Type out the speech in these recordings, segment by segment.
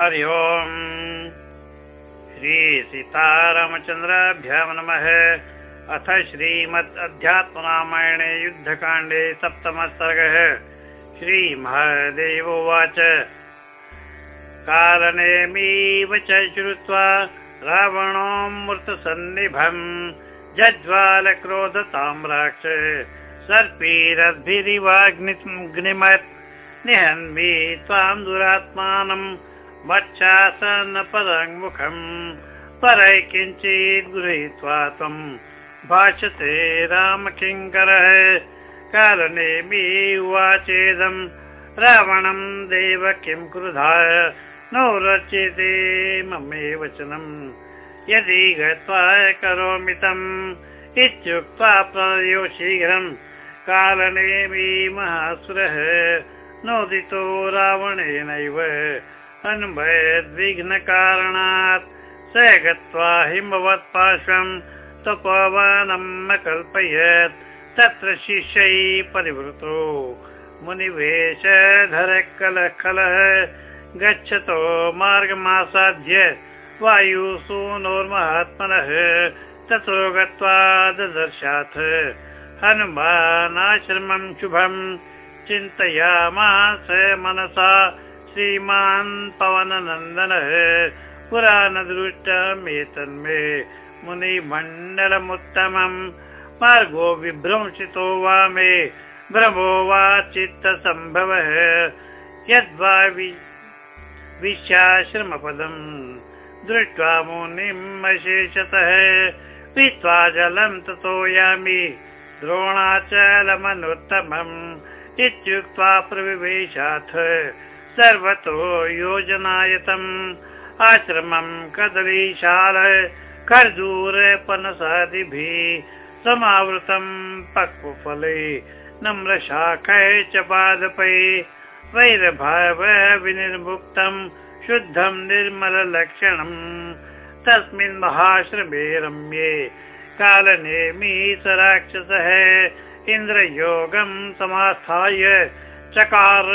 हरि ओम्। श्रीसीतारामचन्द्राभ्यां नमः। अथ श्रीमद् अध्यात्मरामायणे युद्धकाण्डे सप्तमः सर्गः। श्रीमहादेव उवाच। कारणेमीव च श्रुत्वा रावणोऽमृतसन्निभम् जज्वालक्रोधतां राक्ष सर्पीरद्भिरिवाग्निमत् निहन्मि त्वां दुरात्मानं वक्षासन पदङ्मुखम् परै किञ्चित् गृहीत्वा त्वं भाषते रामकिङ्करः। कारणे उवाचेदं रावणं देव किं क्रुधाय नो रच्यते ममे वचनम्। यदि गत्वा करोमि तम्। इत्युक्त्वा प्रयो शीघ्रम् कारणेमि महासुरः। नोदितो रावणेनैव हनुमद्विघ्नकारणात् स गत्वा हिमवत् पार्श्वम् तपोवनम् अकल्पयत् तत्र शिष्यै परिवृतो। मुनिवेशधर कलः कलः गच्छतो मार्गमासाद्य वायुसूनोर्महात्मनः ततो गत्वा ददर्शात्। हनुमानाश्रमम् शुभम् चिन्तयामास मनसा श्रीमान् पवननन्दनः पुरा न दृष्टमेतन्मे मुनिमण्डलमुत्तमम्। मार्गो विभ्रंशितो वा मे भ्रमो वा चित्तसम्भवः यद्वा विश्याश्रमपदम् दृष्ट्वा मुनिम् अशेषतः पीत्वा जलम् ततो यामि द्रोणाचलमनुत्तमम्। इत्युक्त्वा प्रविवेशाथ सर्वतो योजनायतम्। आश्रमम् कदलीशाल खर्जूरपनसादिभिः समावृतम् पक्वफले नम्रशाखै च पादपै। वैरभाव विनिर्मुक्तम् शुद्धम् निर्मललक्षणम् तस्मिन् महाश्रमे रम्ये कालनेमि स राक्षसः इन्द्रयोगम् समास्थाय चकार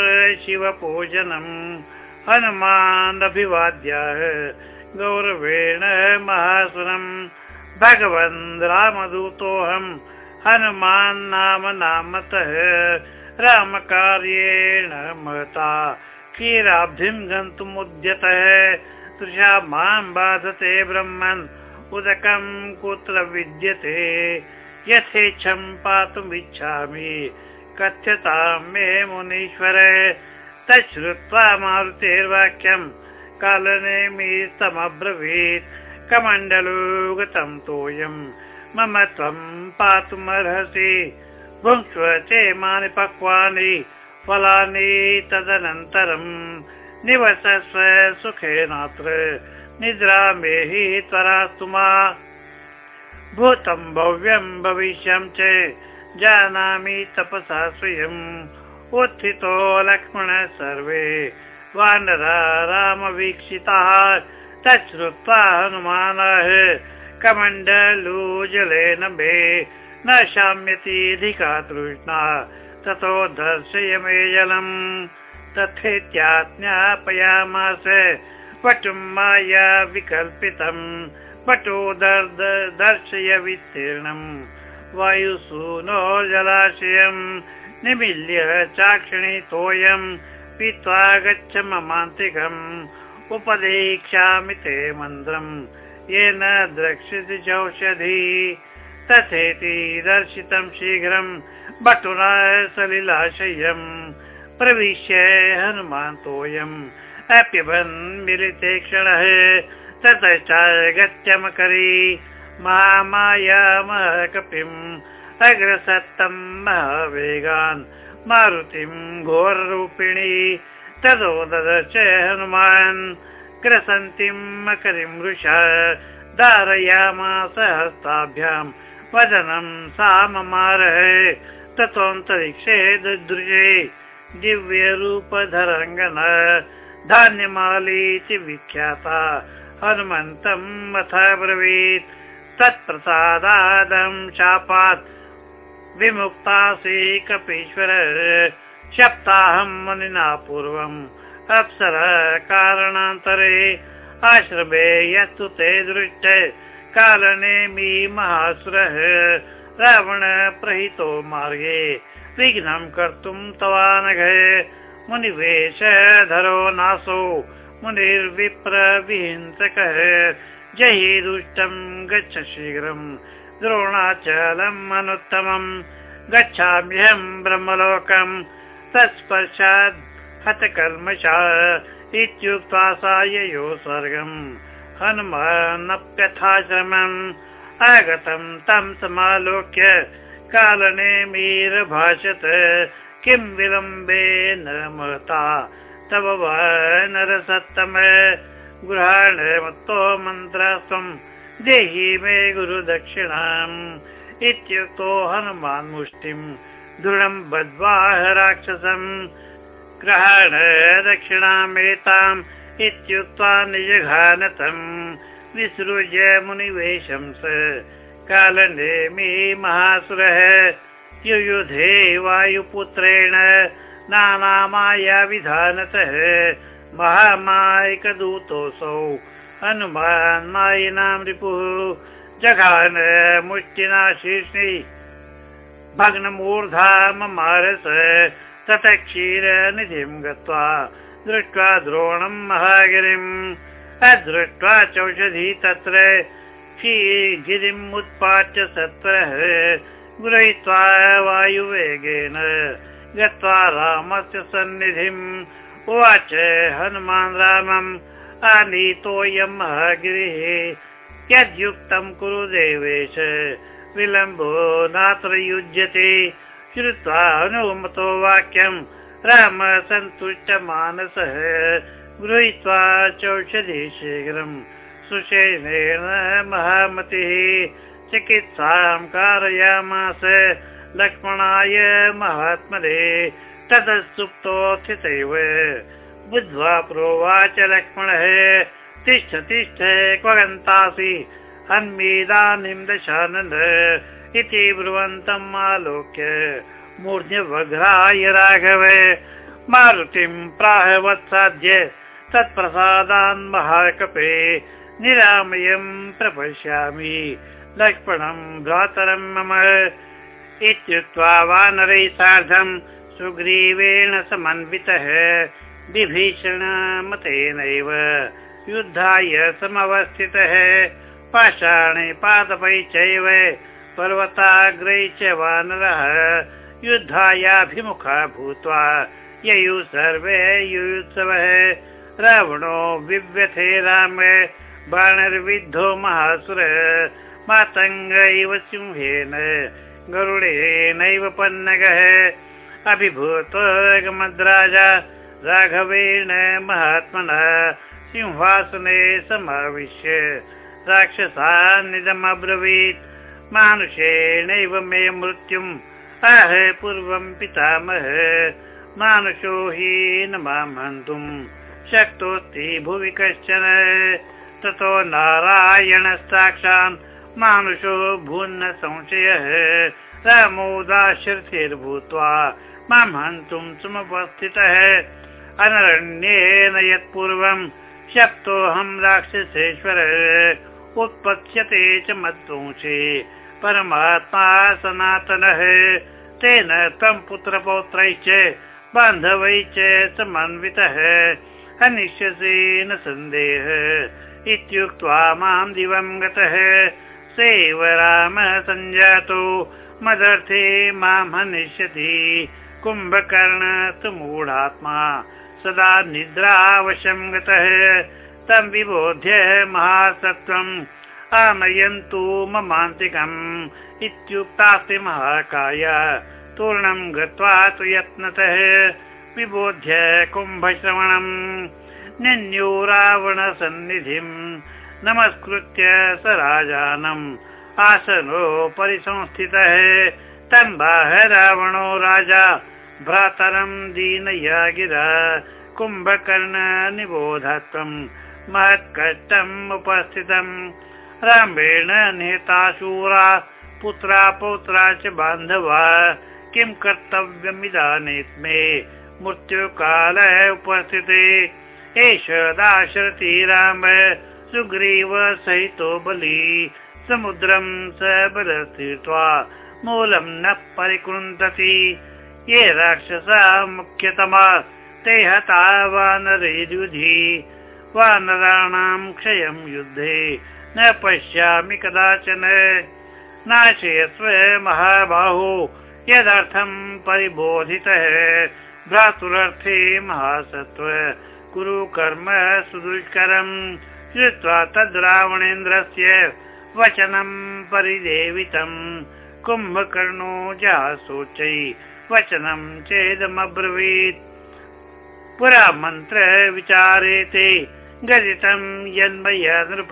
शिवपूजनम् हनुमानभिवाद्याः गौरवेण महासुरम् भगवन् रामदूतोऽहम् हनुमान् नाम नामतः रामकार्येण महता क्षीराब्धिम् गन्तुमुद्यतः तृषा मां बाधते ब्रह्मन् उदकम् कुत्र विद्यते? यथेच्छम् पातुमिच्छामि कथ्यतां मे मुनीश्वर। तच्छ्रुत्वा मारुतेर्वाक्यम् कालनेमि तमब्रवीत् कमण्डलो गतं तोयम् मम त्वम् पातुमर्हसि। भुङ्क्ष्व चेमानि पक्वानि फलानि तदनन्तरम् निवसस्व सुखेनात्र निद्रा मे हि त्वरास्तु मा। भूतं भव्यम् भविष्यं च जानामि तपसा स्वयम् उत्थितो लक्ष्मण सर्वे। वानरा रामवीक्षिताः। तच्छ्रुत्वा हनुमानः। कमण्डलूजलेन मे न शाम्यतीधिका तृष्णा ततो दर्शय मे जलम्। तथेत्याज्ञापयामास। पटुम् माया विकल्पितम्। पटो दर्शय विस्तीर्णम् जलाशयम् निमील्य चाक्षिणीतोऽयम् पीत्वा गच्छ ममान्तिकम्। उपदेक्ष्यामि ते मन्त्रम् येन द्रक्ष्यति चौषधी। तथेति दर्शितम् शीघ्रम् बटुना सलिलाशयम् प्रविश्य हनुमान्तोऽयम् अप्यभन् मिलिते क्षणः ततश्च गत्यमकरी महामाया महकपिम् अग्रसत्तम् महावेगान् मारुतिम् घोररूपिणी ततो ददर्श हनुमान् ग्रसन्तीम् मकरीं वृषा धारयामास हस्ताभ्याम् वदनम् सा ममारः ततोऽन्तरिक्षे ददृशे दिव्यरूपधरङ्गन धान्यमालीति विख्याता हनुमन्तम् अथ ब्रवीत् तत्प्रसादादम् शापात् विमुक्तासि कपीश्वर शप्ताहम् मुनिना पूर्वम् अप्सर कारणान्तरे आश्रमे यस्तु ते दृष्ट कालने मी महासुरः रावण प्रहितो मार्गे। विघ्नं कर्तुं तवानघ मुनिवेश धरो नासो। मुनिर्विप्र जहि दुष्टं गच्छ शीघ्रम् द्रोणाचलम् अनुत्तमम्। गच्छाम्यहम् ब्रह्मलोकम् तत्स्पर्शात् हतकर्मशा इत्युक्त्वा साययो स्वर्गम्। हनुमानप्यथाश्रमम् आगतम् तं समालोक्य कालने मीरभाषत। किं विलम्बे न महता? तव वा नरसत्तम गृहाण मत्तो मन्त्रास्त्वम् देहि मे गुरुदक्षिणाम् इत्युक्तो हनुमान् मुष्टिम् दृढम् बद्वाह राक्षसम् ग्रहाण दक्षिणामेताम् इत्युक्त्वा निजघानतम् विसृज्य मुनिवेशं स कालने मे महासुरः युयुधे वायुपुत्रेण नानामाया विधानतः महामायिकदूतोऽसौ। हनुमान् मायिनां रिपुः जघान मुष्टिना शीर्षि भग्नमूर्धा ममारस ततः क्षीरनिधिं गत्वा दृष्ट्वा द्रोणं महागिरिम्। अदृष्ट्वा चौषधी तत्र गिरिम् उत्पाट्य सत्रः गृहीत्वा वायुवेगेन गत्वा रामस्य सन्निधिम् उवाच हनुमान् रामम् आनीतोऽयं महागिरिः यद्युक्तं कुरु देवेश विलम्बो नात्र युज्यते श्रुत्वा हनुमतो वाक्यम् राम सन्तुष्टमानसः गृहीत्वा चौषधि शीघ्रम् सुषेणेन महामतिः। चिकित्सां कारयामास लक्ष्मणाय महात्मने ततः सुप्तोत्थितैव बुद्ध्वा प्रोवाच लक्ष्मणः। तिष्ठ तिष्ठ क्व गन्तासि अन्मीदानीं दशानन्द इति ब्रुवन्तम् आलोक्य मूर्ध्यवघ्राय राघव। मारुतिं प्राहवत्साद्य तत्प्रसादान् महाकपे निरामयं प्रपश्यामि। लक्ष्मणं भ्रातरं मम। इत्युक्त्वा वानरैः सार्धं सुग्रीवेण समन्वितः विभीषणमतेनैव युद्धाय समवस्थितः। पाषाणे पादपै चैव पर्वताग्रै च वानरः युद्धायाभिमुखा भूत्वा ययु सर्वे युयुत्सवः। रावणो विव्यथे राम बाणर्विद्धो महासुर मातङ्गैव सिंहेन गरुडेनैव पन्नगः मद्राजा राघवेण महात्मना सिंहासने समाविश्य राक्षसान्निदमब्रवीत् मानुषेणैव मे मृत्युम् आह पूर्वं पितामह। मानुषो हि न मां हन्तुम् शक्तोऽस्ति भुवि कश्चन। ततो नारायणस्ताक्षान् मानुषो भून्न संशयः। रामोदाशरथिर्भूत्वा मां हन्तुं समुपस्थितः अनरण्येन यत्पूर्वं शक्तोऽहं राक्षसेश्वर उत्पत्स्यते च मद्वंशे। परमात्मा सनातनः तेन तं पुत्रपौत्रैश्च बान्धवैश्च समन्वितः अनिश्यसे न सन्देह। इत्युक्त्वा मां दिवं गतः सेव रामः सञ्जातो। मदर्थे मां हनिष्यति कुम्भकर्ण मूढात्मा। सदा निद्रावशं गतः। तं विबोध्य महासत्त्वम्। आनयन्तु ममान्तिकम्। इत्युक्तास्ति महाकाय। तूर्णं गत्वा तु यत्नतः। विबोध्य कुम्भश्रवणम्। निन्यो रावणसन्निधिम् नमस्कृत्य स राजानम्। आसनोपरि संस्थितः तम्बाह रावणो राजा भ्रातरं दीनया गिरा कुम्भकर्ण निबोधत्वम् महत्कष्टम् उपस्थितम् रामेण नेताशूरा पुत्रा पौत्रा च बान्धवा किं कर्तव्यमिदानीत् मे मृत्युकाल उपस्थिते। एष दाशरथी राम सुग्रीव सहितो बली समुद्रं स बलस्थित्वा मूलं न परिकृन्दति ये राक्षसा मुख्यतमा ते हता वानरैर्युधि वानराणां क्षयं युद्धे न पश्यामि कदाचन। नाशयस्व महाबाहो यदर्थं परिबोधितः। भ्रातुरर्थे महासत्त्व कुरु कर्म सुदुष्करम् श्रुत्वा तद् रावणेन्द्रस्य वचनं परिदेवितम् कुम्भकर्णो जासोचै वचनं चेदमब्रवीत्। पुरा मन्त्र विचारेते। गदितं यन्मय नृप।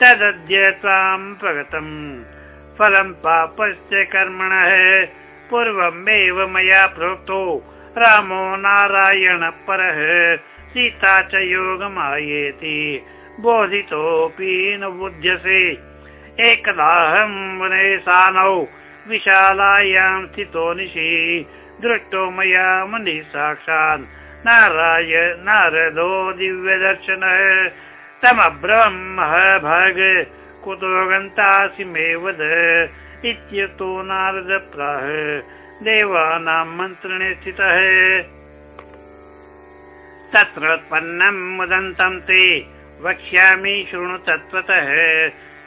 तदद्य त्वां प्रगतम् फलं पापस्य कर्मणः। पूर्वमेव मया प्रोक्तो। रामो नारायणपरः सीता च योगमायेति। बोधितोऽपि न बुध्यसे एकदाहं वने सानौ विशालायां स्थितो निशि दृष्टो मया मुनिः साक्षात् नाराय नारदो दिव्यदर्शनः तमब्रह्म भग कुतो गन्तासि मे वद इत्यतो नारद प्राह देवानां मन्त्रणे स्थितः। तत्रोत्पन्नं मुदन्तं ते वक्ष्यामि शृणु तत्त्वतः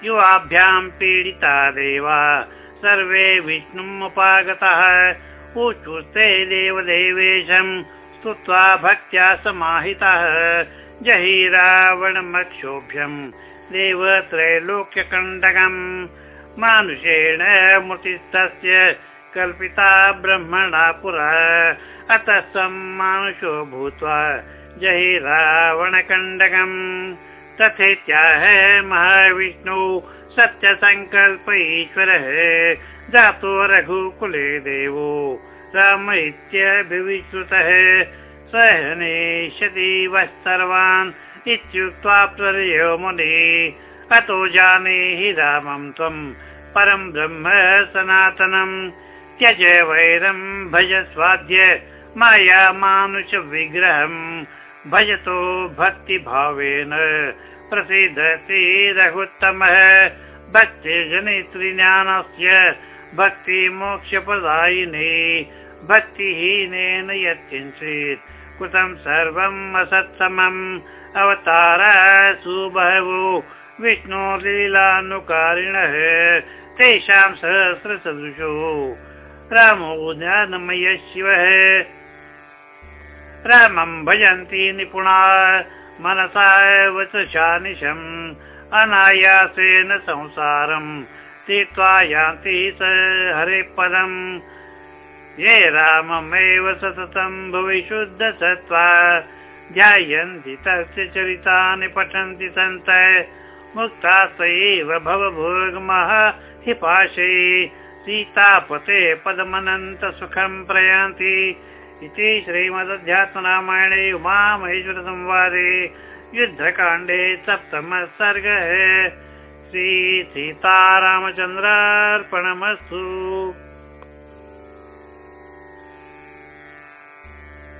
युवाभ्यां पीडिता देवा। सर्वे विष्णुमुपागतः। ऊचुस्ते देवदेवेशं स्तुत्वा भक्त्या समाहितः। जहि रावणमक्षोभ्यं देवत्रैलोक्यकण्डकम्। मानुषेण मृतिस्तस्य कल्पिता ब्रह्मणा पुरा। अतः सं मानुषो भूत्वा जहि रावणकण्डकम् तथेत्याह महाविष्णु सत्यसङ्कल्प ईश्वरः जातो रघुकुले देवो राम इत्यभिविश्रुतः। सहनेष्यति वः सर्वान् इत्युक्त्वा प्रयो मुनि। अतो जानेहि रामं त्वं परं ब्रह्म सनातनम्। त्यज वैरं भज स्वाद्य माया मानुषविग्रहम् भजतो भक्तिभावेन प्रसीदति रघुत्तमः। भक्तिजनित्रिज्ञानस्य भक्तिमोक्षप्रदायिने भक्तिहीनेन यत्किञ्चित् कृतं सर्वम् असत्समम्। अवतार सुबहवो विष्णोलीलानुकारिणः तेषां सहस्रसदृशो। रामो ज्ञानमय शिवः रामं भजन्ति निपुणा मनसा वचशानिशम् अनायासेन संसारम् तीर्त्वा यान्ति स हरिपदम्। ये राममेव सततं ध्यायन्ति तस्य चरितानि पठन्ति सन्त। मुक्ता स एव भवभोगमः पाशे सीतापते पदमनन्त सुखं प्रयान्ति इति श्रीमदध्यात्मरामायणे उमामहेश्वरसंवादे युद्धकाण्डे सप्तमः सर्गः। श्रीसीतारामचन्द्रार्पणमस्तु